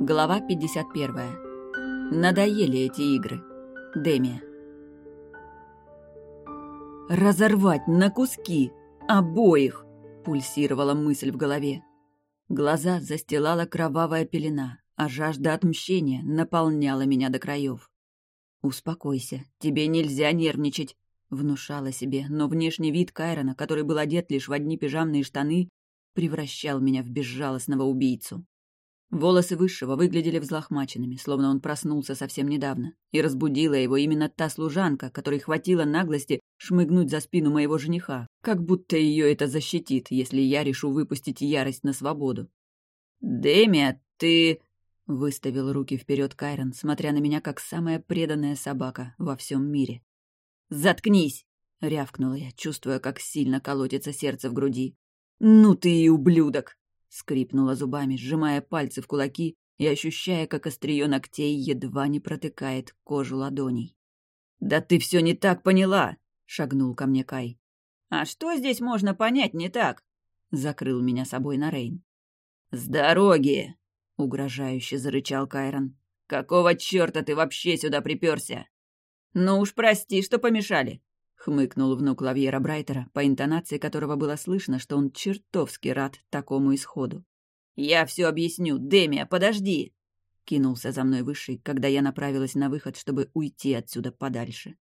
Глава 51. Надоели эти игры. Демия. «Разорвать на куски! Обоих!» — пульсировала мысль в голове. Глаза застилала кровавая пелена, а жажда отмщения наполняла меня до краев. «Успокойся, тебе нельзя нервничать», — внушала себе, но внешний вид Кайрона, который был одет лишь в одни пижамные штаны, превращал меня в безжалостного убийцу. Волосы Высшего выглядели взлохмаченными, словно он проснулся совсем недавно, и разбудила его именно та служанка, которой хватило наглости шмыгнуть за спину моего жениха, как будто ее это защитит, если я решу выпустить ярость на свободу. «Демия, ты...» — выставил руки вперед Кайрон, смотря на меня как самая преданная собака во всем мире. «Заткнись!» — рявкнула я, чувствуя, как сильно колотится сердце в груди. «Ну ты и ублюдок!» Скрипнула зубами, сжимая пальцы в кулаки и ощущая, как острие ногтей едва не протыкает кожу ладоней. «Да ты все не так поняла!» — шагнул ко мне Кай. «А что здесь можно понять не так?» — закрыл меня собой на Рейн. «С дороги!» — угрожающе зарычал Кайрон. «Какого черта ты вообще сюда приперся?» «Ну уж прости, что помешали хмыкнул внук Лавьера Брайтера, по интонации которого было слышно, что он чертовски рад такому исходу. «Я все объясню. Демия, подожди!» Кинулся за мной Высший, когда я направилась на выход, чтобы уйти отсюда подальше.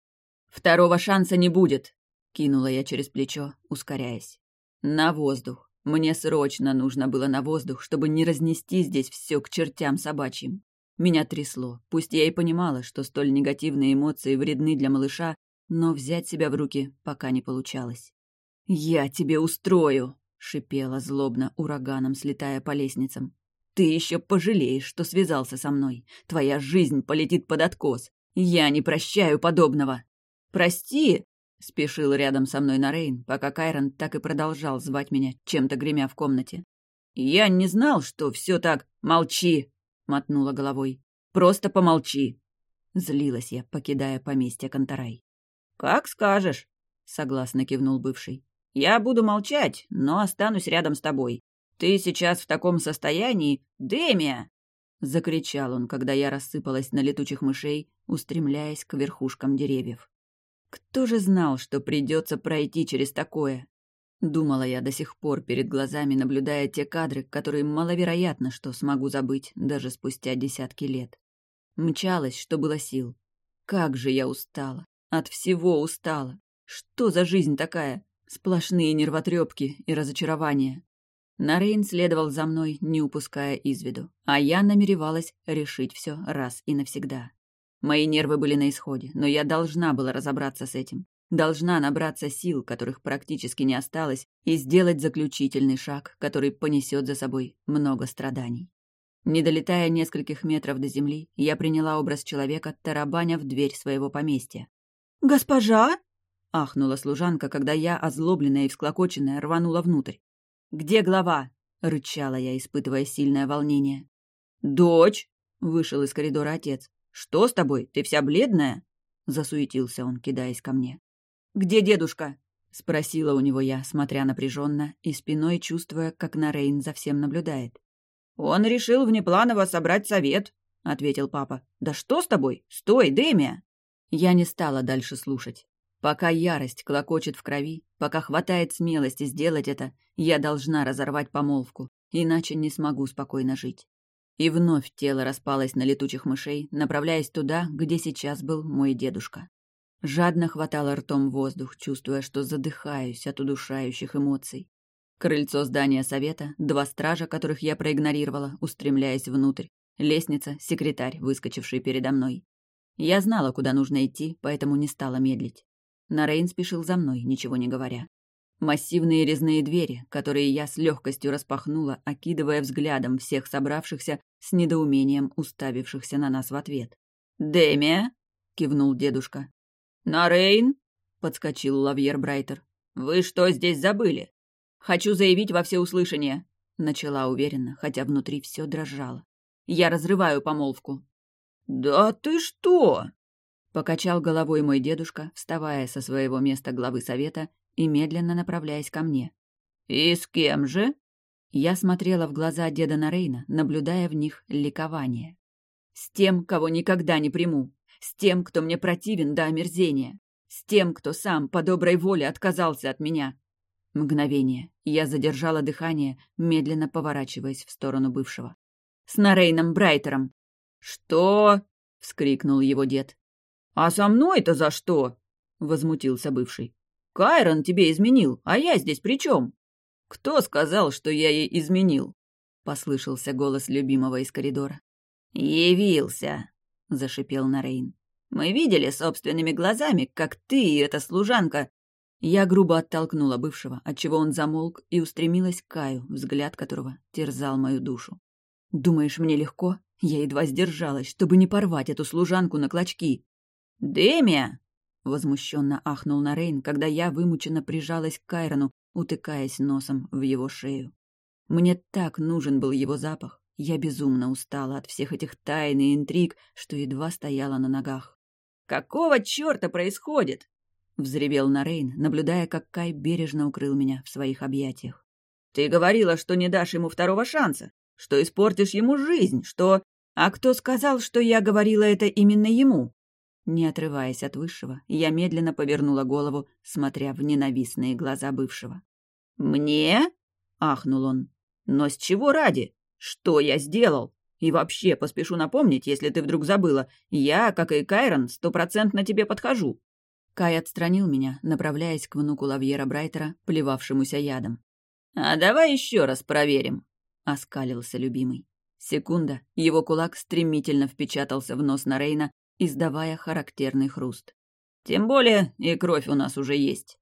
«Второго шанса не будет!» — кинула я через плечо, ускоряясь. «На воздух. Мне срочно нужно было на воздух, чтобы не разнести здесь все к чертям собачьим. Меня трясло, пусть я и понимала, что столь негативные эмоции вредны для малыша, но взять себя в руки пока не получалось. «Я тебе устрою!» — шипела злобно ураганом, слетая по лестницам. «Ты еще пожалеешь, что связался со мной. Твоя жизнь полетит под откос. Я не прощаю подобного!» «Прости!» — спешил рядом со мной Нарейн, пока Кайрон так и продолжал звать меня, чем-то гремя в комнате. «Я не знал, что все так... Молчи!» — мотнула головой. «Просто помолчи!» Злилась я, покидая поместье Конторай. «Как скажешь», — согласно кивнул бывший. «Я буду молчать, но останусь рядом с тобой. Ты сейчас в таком состоянии, Демия!» Закричал он, когда я рассыпалась на летучих мышей, устремляясь к верхушкам деревьев. «Кто же знал, что придется пройти через такое?» Думала я до сих пор перед глазами, наблюдая те кадры, которые маловероятно, что смогу забыть даже спустя десятки лет. Мчалась, что было сил. Как же я устала! От всего устала. Что за жизнь такая? Сплошные нервотрепки и разочарования. Нарейн следовал за мной, не упуская из виду, а я намеревалась решить все раз и навсегда. Мои нервы были на исходе, но я должна была разобраться с этим. Должна набраться сил, которых практически не осталось, и сделать заключительный шаг, который понесет за собой много страданий. Не долетая нескольких метров до земли, я приняла образ человека, тарабаня в дверь своего поместья. «Госпожа?» — ахнула служанка, когда я, озлобленная и всклокоченная, рванула внутрь. «Где глава?» — рычала я, испытывая сильное волнение. «Дочь!» — вышел из коридора отец. «Что с тобой? Ты вся бледная?» — засуетился он, кидаясь ко мне. «Где дедушка?» — спросила у него я, смотря напряженно и спиной чувствуя, как Нарейн за всем наблюдает. «Он решил внепланово собрать совет», — ответил папа. «Да что с тобой? Стой, Демия!» Я не стала дальше слушать. Пока ярость клокочет в крови, пока хватает смелости сделать это, я должна разорвать помолвку, иначе не смогу спокойно жить. И вновь тело распалось на летучих мышей, направляясь туда, где сейчас был мой дедушка. Жадно хватала ртом воздух, чувствуя, что задыхаюсь от удушающих эмоций. Крыльцо здания совета, два стража, которых я проигнорировала, устремляясь внутрь, лестница, секретарь, выскочивший передо мной. Я знала, куда нужно идти, поэтому не стала медлить. Нарейн спешил за мной, ничего не говоря. Массивные резные двери, которые я с легкостью распахнула, окидывая взглядом всех собравшихся с недоумением уставившихся на нас в ответ. «Демия?» — кивнул дедушка. «Нарейн?» — подскочил Лавьер Брайтер. «Вы что здесь забыли?» «Хочу заявить во всеуслышание», — начала уверенно, хотя внутри все дрожало. «Я разрываю помолвку». «Да ты что?» — покачал головой мой дедушка, вставая со своего места главы совета и медленно направляясь ко мне. «И с кем же?» Я смотрела в глаза деда Нарейна, наблюдая в них ликование. «С тем, кого никогда не приму. С тем, кто мне противен до омерзения. С тем, кто сам по доброй воле отказался от меня». Мгновение. Я задержала дыхание, медленно поворачиваясь в сторону бывшего. «С Нарейном Брайтером!» «Что?» — вскрикнул его дед. «А со мной-то за что?» — возмутился бывший. «Кайрон тебе изменил, а я здесь при чем?» «Кто сказал, что я ей изменил?» — послышался голос любимого из коридора. «Явился!» — зашипел Нарейн. «Мы видели собственными глазами, как ты и эта служанка...» Я грубо оттолкнула бывшего, отчего он замолк и устремилась к Каю, взгляд которого терзал мою душу. «Думаешь, мне легко?» Я едва сдержалась, чтобы не порвать эту служанку на клочки. «Демия!» — возмущенно ахнул Нарейн, когда я вымученно прижалась к Кайрону, утыкаясь носом в его шею. Мне так нужен был его запах. Я безумно устала от всех этих тайн и интриг, что едва стояла на ногах. «Какого черта происходит?» — взревел Нарейн, наблюдая, как Кай бережно укрыл меня в своих объятиях. «Ты говорила, что не дашь ему второго шанса, что испортишь ему жизнь, что...» «А кто сказал, что я говорила это именно ему?» Не отрываясь от высшего, я медленно повернула голову, смотря в ненавистные глаза бывшего. «Мне?» — ахнул он. «Но с чего ради? Что я сделал? И вообще, поспешу напомнить, если ты вдруг забыла, я, как и Кайрон, стопроцентно тебе подхожу». Кай отстранил меня, направляясь к внуку Лавьера Брайтера, плевавшемуся ядом. «А давай еще раз проверим», — оскалился любимый. Секунда, его кулак стремительно впечатался в нос Нарейна, издавая характерный хруст. «Тем более и кровь у нас уже есть».